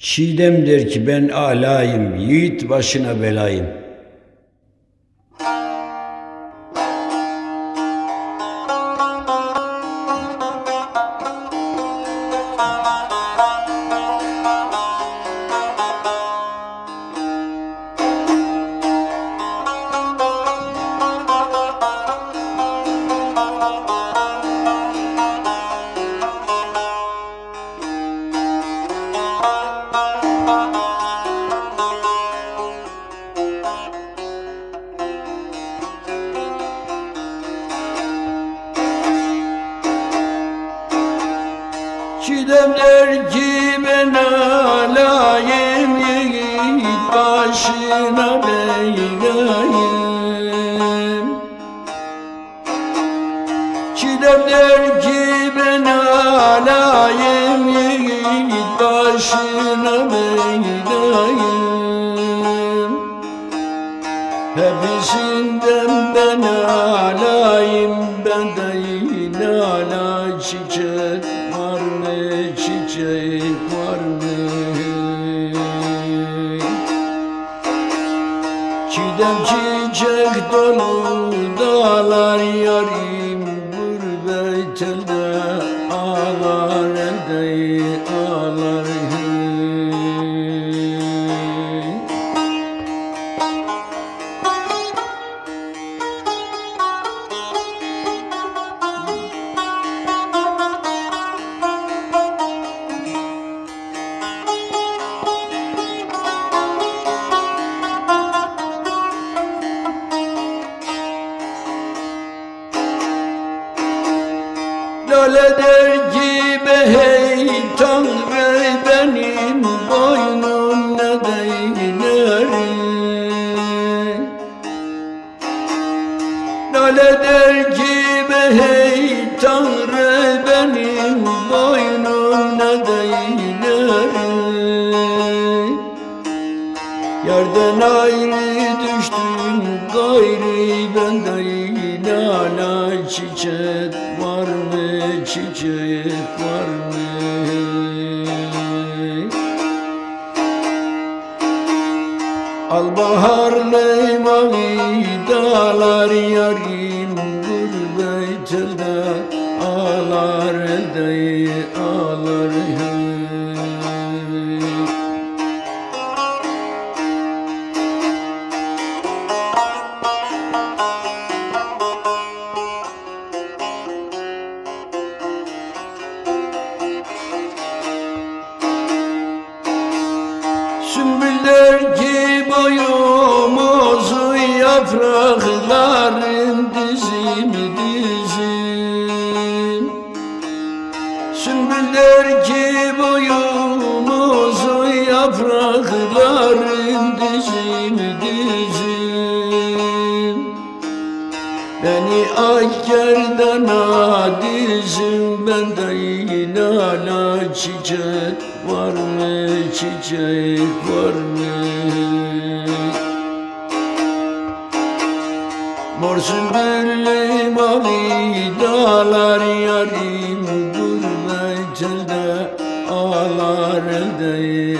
Çiğdem der ki ben alayım, yiğit başına belayım. Çiğdem der ki ben alayım, yiğit başına belayım. Çiğdem der ki ben alayım, yiğit başına belayım. Hepsinden ben alayım ben de yine ala çiçek çiçek var mı? Çiğdem çiçek dolu dağlar yarim Lale der ki be hey Tanrı benim boynum ne değnerim Lale der ki be hey Tanrı benim boynum ne değnerim Yerden ayrı düştüm gayri ben de hala çiçek var mı çiçek var mı Al baharlı mavi dağlar yarim gurbet elde ağlar elde ağlar hey. Sümbüller ki boyumuzu yaprakların dizim dizim. Sümbüller ki boyumuzu yaprakların dizim dizim. Beni Akker'den dizim ben de yine hala çiçek var mı çiçek var mı? Mor sümbüllü mavi dağlar yarim gurbet elde ağlar elde